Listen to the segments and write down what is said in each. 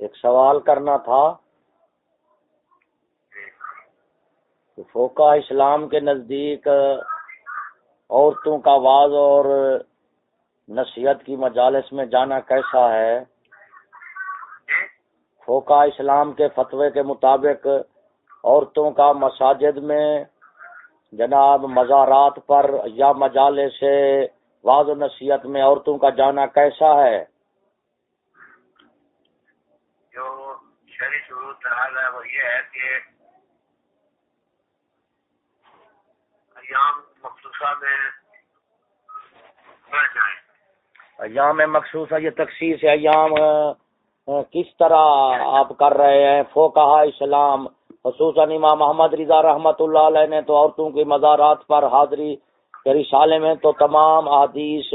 ایک سوال کرنا تھا فوکا اسلام کے نزدیک عورتوں کا واز اور نصیحت کی مجالس میں جانا کیسا ہے؟ فوکا اسلام کے فتوے کے مطابق عورتوں کا مساجد میں جناب مزارات پر یا مجالے سے واض و نصیحت میں عورتوں کا جانا کیسا ہے جو شہری صورت حال ہے وہ یہ ہے کہ ایام مخصوصہ میں بڑھ جائیں۔ ایام مخصوصہ یہ تخصیص ایام کس طرح آپ کر رہے ہیں؟ فوکہ اسلام خصوصاً امام محمد رضا رحمت اللہ علیہ نے تو عورتوں کی مزارات پر حاضری کے رسالے میں تو تمام احادیث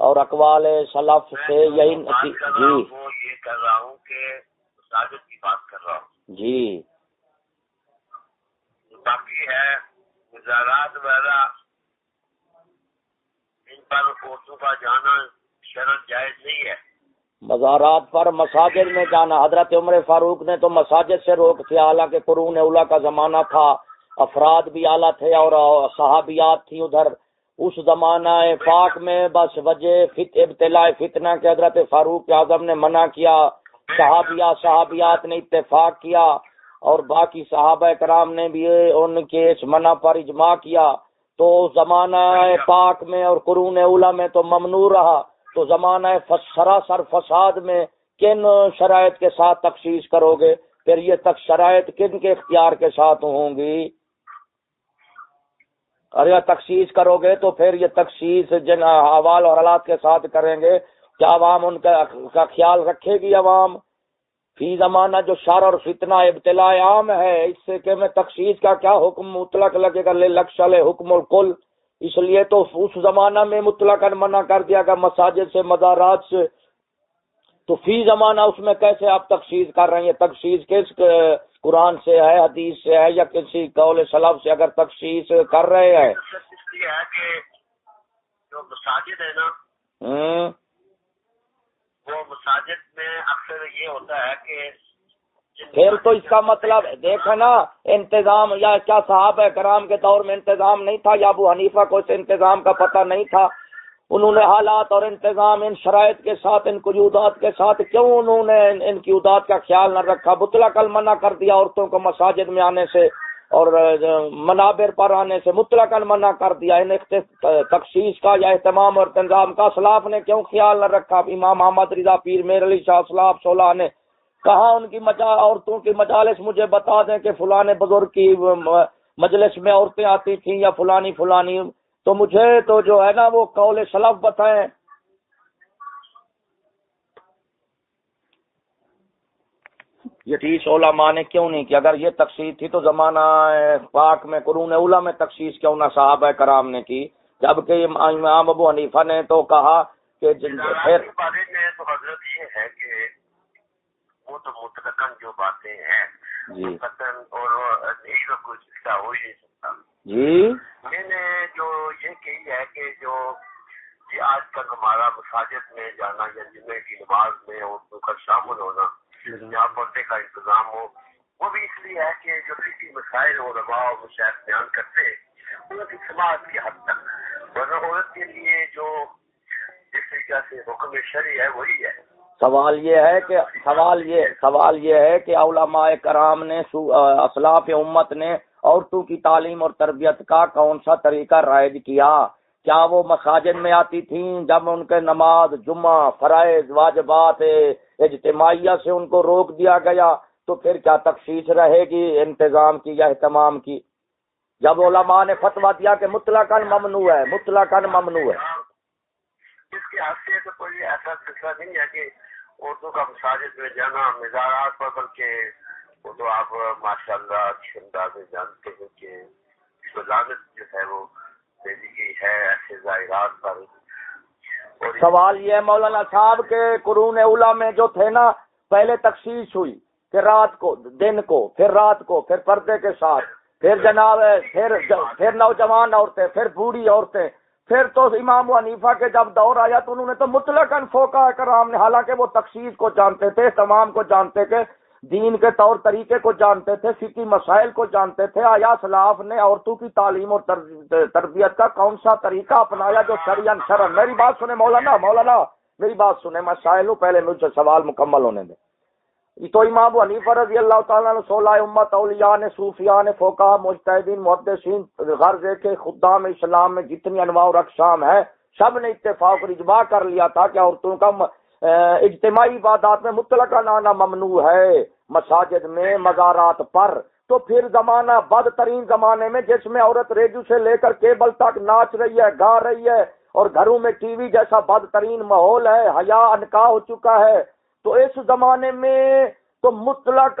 اور اقوال سلف سے یہی جی۔ کر رہا ہوں کہ مساجد کی بات کر رہا ہوں۔ جی۔ باقی ہے مزارات وغیرہ ان پر عورتوں کا جانا شرط جائز نہیں ہے۔ مزارات پر مساجد میں جانا۔ حضرت عمر فاروق نے تو مساجد سے روک تھے حالانکہ قرون اولا کا زمانہ تھا۔ افراد بھی اعلیٰ تھے اور صحابیات تھی ادھر۔ اس زمانہ پاک میں بس وجہ فت ابتلاء فتنہ کے حضرت فاروق اعظم نے منع کیا۔ صحابیات صحابیات نے اتفاق کیا اور باقی صحابہ کرام نے بھی ان کے اس منع پر اجماع کیا۔ تو زمانہ پاک میں اور قرون اولا میں تو ممنوع رہا۔ تو زمانہ سراسر فساد میں کن شرائط کے ساتھ تخصیص کرو گے؟ پھر یہ تک شرائط کن کے اختیار کے ساتھ ہوں گی؟ اگر تخصیص کرو گے تو پھر یہ تخصیص جن حوال اور حالات کے ساتھ کریں گے۔ کیا عوام ان کا خیال رکھے گی عوام۔ فی زمانہ جو شر اور فتنہ ابتلاء عام ہے اس سے کہ میں تخصیص کا کیا حکم مطلق لگے گا؟ لے لکشل حکم الکل اس لیے تو اس زمانہ میں مطلق منع کر دیا گا مساجد سے مزارات سے۔ تو فی زمانہ اس میں کیسے آپ تخصیص کر رہے ہیں؟ تخصیص کس قرآن سے ہے حدیث سے ہے یا کسی قول سلب سے اگر تخصیص کر رہے ہیں؟ جو مساجد ہے نا وہ مساجد میں اکثر یہ ہوتا ہے کہ پھر تو اس کا مطلب دیکھا نا، انتظام یا کیا صاحب کرام کے دور میں انتظام نہیں تھا، یا ابو حنیفہ کو اس انتظام کا پتہ نہیں تھا۔ انہوں نے حالات اور انتظام ان شرائط کے ساتھ، ان قیودات کے ساتھ، کیوں انہوں نے ان قیودات کا خیال نہ رکھا؟ بتلا کل منع کر دیا عورتوں کو مساجد میں آنے سے۔ اور منابر پر آنے سے مطلق منع کر دیا، ان تخصیص کا یا اہتمام اور انتظام کا اسلاف نے کیوں خیال نہ رکھا؟ امام محمد رضا پیر میر علی شاہ اسلاف صلاح نے کہاں ان کی مجا، عورتوں کی مجالس مجھے بتا دیں کہ فلاں بزرگ کی مجلس میں عورتیں آتی تھیں یا فلانی فلانی، تو مجھے تو جو ہے نا وہ قول سلف بتائیں۔ یہ تیس علماء نے کیوں نہیں کی؟ اگر یہ تخصیص تھی تو زمانہ پاک میں قرون اولا میں تخصیص کیوں نہ صاحب کرام نے کی؟ جبکہ امام ابو حنیفہ نے تو کہا کہ پھر حضرت یہ ہے کہ وہ تو متقن جو باتیں ہیں جی۔ اور کچھ ہو ہی نہیں سکتا۔ جی۔ میں نے جو یہ کہی ہے کہ جو یہ آج تک ہمارا مساجد میں جانا یا جمعے کی نماز میں اردو کا شامل ہونا جہاں پردے کا انتظام ہو۔ وہ بھی اس لیے ہے کہ جو کسی مسائل اور دباؤ مشاہد بیان کرتے ان کی سماج کی حد تک۔ ورنہ عورت کے لیے جو جس طریقہ سے حکم شرع ہے، وہی ہے۔ سوال یہ ہے کہ، سوال یہ سوال یہ ہے کہ علماء کرام نے اسلاف امت نے عورتوں کی تعلیم اور تربیت کا کون سا طریقہ رائج کیا؟ کیا وہ مساجد میں آتی تھیں جب ان کے نماز جمعہ، فرائض، واجبات اجتماعیہ سے ان کو روک دیا گیا تو پھر کیا تخصیص رہے گی انتظام کی یا اہتمام کی؟ جب علماء نے فتوا دیا کہ مطلق ممنوع ہے مطلق ممنوع ہے۔ اس کے حد سے کوئی ایسا سلسلہ نہیں ہے کہ اردو کا مساجد میں جانا مزارات پر، بلکہ وہ تو آپ ماشاء اللہ اچھی انداز میں جانتے ہیں کہ جو ہے وہ دہلی کی ہے، ایسے ظاہرات پر سوال یہ ہے مولانا صاحب کے قرون اولا میں جو تھے نا، پہلے تخصیص ہوئی پھر رات کو، دن کو، پھر رات کو، پھر پردے کے ساتھ، پھر جناب، پھر پھر نوجوان عورتیں، پھر بوڑھی عورتیں، پھر تو امام حنیفہ کے جب دور آیا تو انہوں نے تو مطلق انفوکا کرام نے، حالانکہ وہ تخصیص کو جانتے تھے، تمام کو جانتے تھے دین کے طور طریقے کو جانتے تھے فکی مسائل کو جانتے تھے۔ آیا سلاف نے عورتوں کی تعلیم اور تربیت کا کون سا طریقہ اپنایا جو شرین شرم میری بات سنیں مولانا مولانا، میری بات سنیں۔ میں سائل ہوں پہلے مجھ سے سوال مکمل ہونے دیں۔ تو امام حنیفہ رضی اللہ تعالیٰ نے سولہ امت، اولیاء نے، صوفیاء نے فوکا مجتہدین، محدثین، غرض کے خدام اسلام میں جتنی انواع اور اقسام ہے سب نے اتفاق اور اجماع کر لیا تھا کہ عورتوں کا اجتماعی عبادات میں مطلق نانا ممنوع ہے۔ مساجد میں مزارات پر، تو پھر زمانہ بد ترین زمانے میں جس میں عورت ریڈیو سے لے کر کیبل تک ناچ رہی ہے، گا رہی ہے، اور گھروں میں ٹی وی جیسا بد ترین ماحول ہے، حیا انکا ہو چکا ہے، تو اس زمانے میں تو مطلق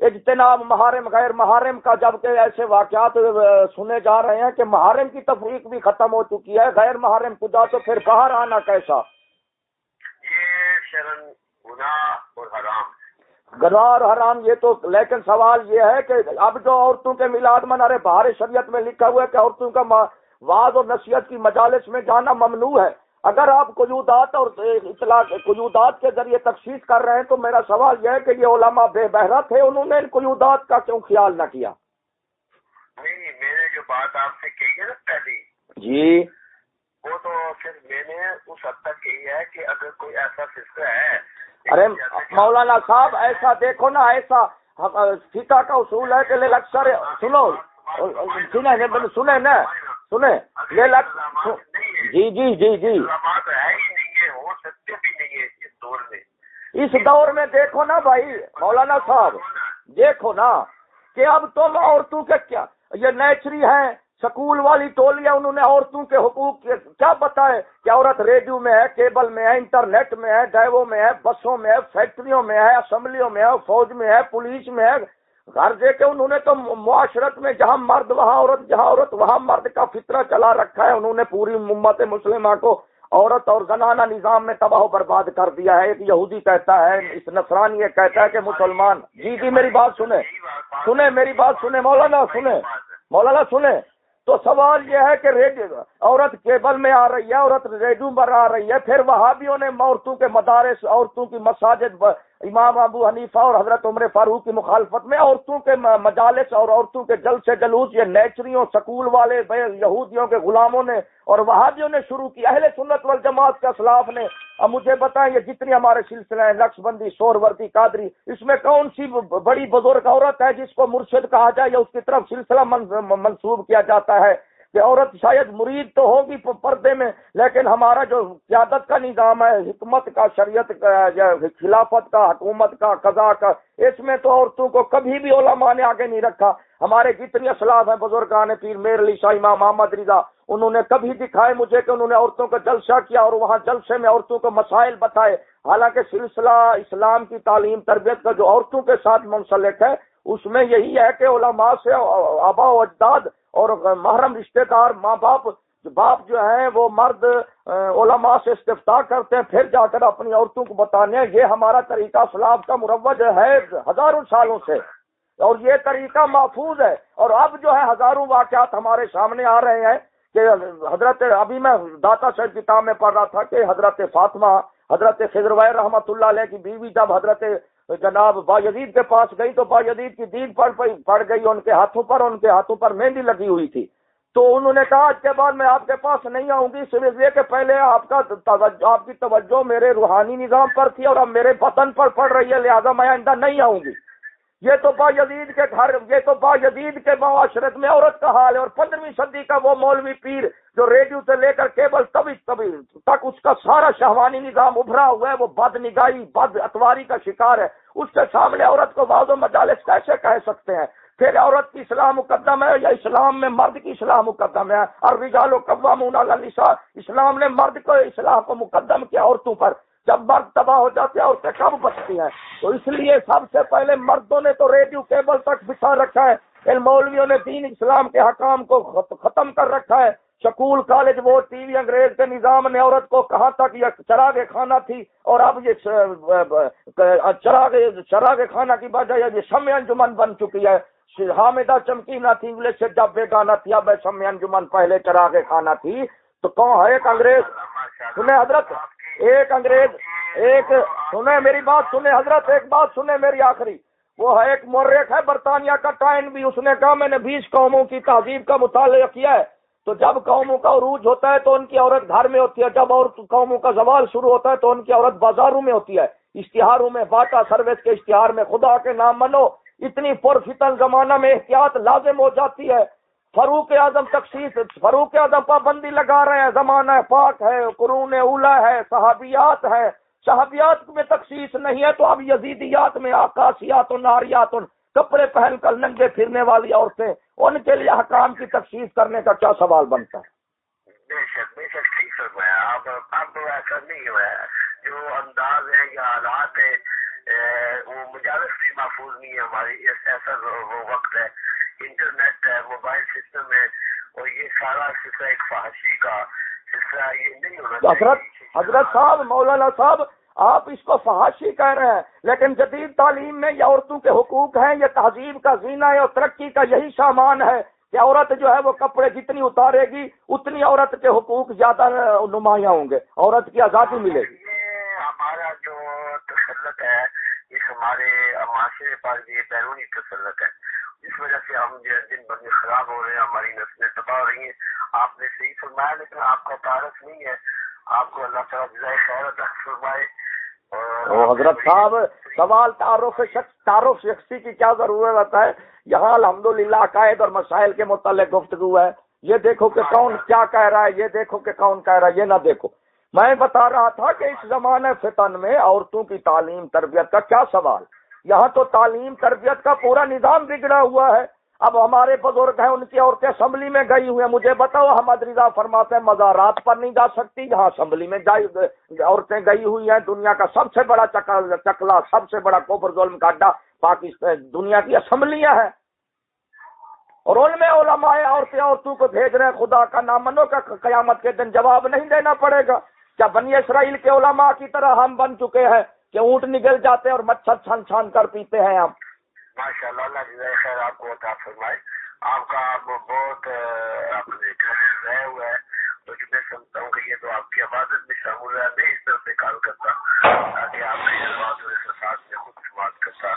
اجتناب محارم، غیر محارم کا جبکہ ایسے واقعات سنے جا رہے ہیں کہ محارم کی تفریق بھی ختم ہو چکی ہے، غیر محارم خدا تو پھر باہر آنا کیسا؟ گناہ اور حرام یہ تو لیکن سوال یہ ہے کہ اب جو عورتوں کے میلاد منارے باہر شریعت میں لکھا ہوا ہے کہ عورتوں کا واض اور نصیحت کی مجالس میں جانا ممنوع ہے۔ اگر آپ قیودات اور اطلاع قیودات کے ذریعے تخصیص کر رہے ہیں تو میرا سوال یہ ہے کہ یہ علماء بے بہرا تھے انہوں نے ان قیودات کا کیوں خیال نہ کیا؟ نہیں میں نے جو بات آپ سے کہی ہے نا پہلی جی۔ وہ تو پھر میں نے اس حد تک کہی ہے کہ اگر کوئی ایسا سسٹم ہے ارے، مولانا صاحب، ایسا دیکھو نا، ایسا فیتا کا اصول ہے کہ اکثر سنو سنیں سنیں نا سنیں جی جی جی جی۔ اس دور میں دیکھو نا بھائی، مولانا صاحب، دیکھو نا کہ اب تم عورتوں کے کیا یہ نیچری ہیں سکول والی ٹولیاں انہوں نے عورتوں کے حقوق کیا بتائے کہ عورت ریڈیو میں ہے، کیبل میں ہے، انٹرنیٹ میں ہے ڈائیو میں ہے، بسوں میں ہے، فیکٹریوں میں ہے، اسمبلیوں میں ہے، فوج میں ہے، پولیس میں ہے۔ گھر دے کے انہوں نے تو معاشرت میں جہاں مرد وہاں عورت، جہاں عورت وہاں مرد کا فطرہ چلا رکھا ہے، انہوں نے پوری امت مسلمہ کو عورت اور زنانہ نظام میں تباہ و برباد کر دیا ہے۔ ایک یہودی کہتا ہے، اس نفران یہ کہتا ہے کہ مسلمان جی جی میری بات سنیں۔ سنیں، میری بات سنیں، مولانا سنیں۔ مولانا، سنیں۔ تو سوال یہ ہے کہ ریڈیو عورت کیبل میں آ رہی ہے، عورت ریڈیو پر آ رہی ہے، پھر وہاں بھی انہیں عورتوں کے مدارس، عورتوں کی مساجد امام ابو حنیفہ اور حضرت عمر فاروق کی مخالفت میں عورتوں کے مجالس اور عورتوں کے جل سے جلوس، یہ نیچریوں، سکول والے یہودیوں کے غلاموں نے اور وہاں بھی انہیں شروع کی۔ اہل سنت والجماعت کے اسلاف نے۔ اب مجھے بتائیں یہ جتنی ہمارے سلسلے ہیں، نقش بندی، شور وردی، قادری، اس میں کون سی بڑی بزرگ عورت ہے جس کو مرشد کہا جائے یا اس کی طرف سلسلہ منسوب کیا جاتا ہے؟ کہ عورت شاید مرید تو ہوگی پردے میں، لیکن ہمارا جو قیادت کا نظام ہے، حکمت کا، شریعت کا خلافت کا، حکومت کا قضا کا، اس میں تو عورتوں کو کبھی بھی علماء نے آگے نہیں رکھا۔ ہمارے جتنی اسلاف ہیں، بزرگان پیر، میر علی شاہ، امام محمد رضا، انہوں نے کبھی دکھائے مجھے کہ انہوں نے عورتوں کا جلسہ کیا اور وہاں جلسے میں عورتوں کو مسائل بتائے۔ حالانکہ سلسلہ اسلام کی تعلیم، تربیت کا جو عورتوں کے ساتھ منسلک ہے اس میں یہی ہے کہ علماء سے آبا و اجداد اور محرم رشتے دار ماں باپ باپ جو ہیں، وہ مرد علماء سے استفتا کرتے ہیں، پھر جا کر اپنی عورتوں کو بتانے یہ ہمارا طریقہ سلاب کا مروج ہے ہزاروں سالوں سے، اور یہ طریقہ محفوظ ہے۔ اور اب جو ہے ہزاروں واقعات ہمارے سامنے آ رہے ہیں کہ حضرت، ابھی میں داتا شہر کتاب میں پڑھ رہا تھا کہ حضرت فاطمہ، حضرت خضر رحمۃ اللہ علیہ کی بیوی، جب حضرت جناب با یزید کے پاس گئی تو با یزید کی دید پڑ پڑ گئی، ان کے ہاتھوں پر، ان کے ہاتھوں پر مہندی لگی ہوئی تھی۔ تو انہوں نے کہا، آج کے بعد میں آپ کے پاس نہیں آؤں گی، صرف یہ کہ پہلے آپ کا آپ کی توجہ میرے روحانی نظام پر تھی اور اب میرے وطن پر پڑ رہی ہے، لہٰذا میں آئندہ نہیں آؤں گی۔ یہ تو با یزید کے گھر، یہ تو با یزید کے معاشرت میں عورت کا حال ہے اور پندرہویں صدی کا وہ مولوی پیر جو ریڈیو سے لے کر کیبل تبھی تبھی تک اس کا سارا شہوانی نظام ابھرا ہوا ہے، وہ بد نگاہی بد اتواری کا شکار ہے۔ اس کے سامنے عورت کو بعض و مجالس کیسے کہہ سکتے ہیں، پھر عورت کی اسلام مقدم ہے یا اسلام میں مرد کی اسلام مقدم ہے؟ اور رجال و قوام اسلام نے مرد کو اسلام کو مقدم کیا عورتوں پر۔ جب مرد تباہ ہو جاتے ہیں، عورتیں کب بچتی ہیں؟ تو اس لیے سب سے پہلے مردوں نے تو ریڈیو کیبل تک بچھا رکھا ہے۔ ان مولویوں نے دین اسلام کے حکام کو ختم کر رکھا ہے۔ سکول کالج وہ ٹی وی انگریز کے نظام نے عورت کو کہاں تک یہ چراغ خانہ تھی اور اب یہ چراغ چراغ خانہ کی بجائے یہ شم انجمن بن چکی ہے۔ حامدہ چمکی نہ تھی، انگلش سے جب بیگانہ تھی، اب شمی انجمن پہلے چرا کے کھانا تھی۔ تو کون ہے ایک انگریز؟ سنے حضرت، ایک انگریز، ایک سنے میری بات سنے حضرت، ایک بات سنے میری آخری۔ وہ ہے ایک مورک ہے، برطانیہ کا ٹائن بھی اس نے کہا، میں نے بیس قوموں کی تہذیب کا مطالعہ کیا ہے۔ تو جب قوموں کا عروج ہوتا ہے تو ان کی عورت گھر میں ہوتی ہے، جب اور قوموں کا زوال شروع ہوتا ہے تو ان کی عورت بازاروں میں ہوتی ہے۔ اشتہاروں میں باٹا سروس کے اشتہار میں، خدا کے نام منو۔ اتنی پرفتن زمانہ میں احتیاط لازم ہو جاتی ہے۔ فروخ اعظم تخصیص فروخ اعظم پابندی لگا رہے ہیں۔ زمانہ پاک ہے، قرون اولا ہے، صحابیات ہے صحابیات میں تخصیص نہیں ہے تو اب یزیدیات میں آکاشیات و ناریات کپڑے پہن کر ننگے پھرنے والی عورتیں ان کے لیے حکام کی تخصیص کرنے کا کیا سوال بنتا ہے؟ بے شک بے شک ٹھیک فرمایا۔ اب اب ایسا نہیں ہوا ہے۔ جو انداز ہے یا حالات ہے وہ مجالس بھی محفوظ نہیں ہے۔ ہماری ایسا وہ وقت ہے انٹرنیٹ ہے موبائل سسٹم ہے اور یہ سارا سلسلہ ایک فحاشی کا سلسلہ یہ نہیں ہونا حضرت حضرت صاحب مولانا صاحب آپ اس کو فحاشی کہہ رہے ہیں، لیکن جدید تعلیم میں یہ عورتوں کے حقوق ہیں، یہ تہذیب کا زینہ ہے اور ترقی کا یہی سامان ہے کہ عورت جو ہے وہ کپڑے جتنی اتارے گی، اتنی عورت کے حقوق زیادہ نمایاں ہوں گے، عورت کی آزادی ملے گی۔ ہمارا جو تسلط ہے اس ہمارے معاشرے پر یہ بیرونی تسلط ہے۔ جس وجہ سے ہم جو دن بھر میں خراب ہو رہے ہیں، ہماری نسلیں تباہ ہو رہی ہیں۔ آپ نے صحیح فرمایا، لیکن آپ کا تعارف نہیں ہے۔ آپ کو اللہ تعالیٰ حضرت صاحب، سوال تعارف شخص، تعارف شخصی کی کیا ضرورت ہے؟ یہاں الحمدللہ للہ عقائد اور مسائل کے متعلق گفتگو ہے۔ یہ دیکھو کہ کون کیا کہہ رہا ہے، یہ دیکھو کہ کون کہہ رہا ہے، یہ نہ دیکھو۔ میں بتا رہا تھا کہ اس زمانے فتن میں عورتوں کی تعلیم تربیت کا کیا سوال؟ یہاں تو تعلیم تربیت کا پورا نظام بگڑا ہوا ہے۔ اب ہمارے بزرگ ہیں، ان کی عورتیں اسمبلی میں گئی ہوئی ہیں۔ مجھے بتاؤ، احمد رضا فرماتے ہیں مزارات پر نہیں جا سکتی۔ جہاں اسمبلی میں عورتیں گئی ہوئی ہیں۔ دنیا کا سب سے بڑا چکلا، سب سے بڑا کوفر ظلم کا اڈا پاکستان، دنیا کی اسمبلیاں ہیں۔ اور ان میں علماء عورتیں، عورتوں کو بھیج رہے ہیں۔ خدا کا نامنو کا قیامت کے دن جواب نہیں دینا پڑے گا۔ کیا بنی اسرائیل کے علماء کی طرح ہم بن چکے ہیں کہ اونٹ نکل جاتے ہیں اور مچھر چھن چھان کر پیتے ہیں ہم؟ ماشاء اللہ اللہ خیر آپ کو فرمائے۔ آپ کا بہت رہے ہوئے ہے تو جو میں سمجھتا ہوں کہ یہ تو آپ کی عبادت میں شامل ہے میں اس طرح سے کال کرتا تاکہ آپ کی بات اور اس ساتھ میں خود بات کرتا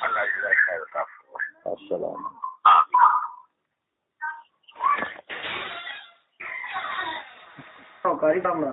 اللہ جزائے خیر صاف فرمائے۔ السلام کاری کام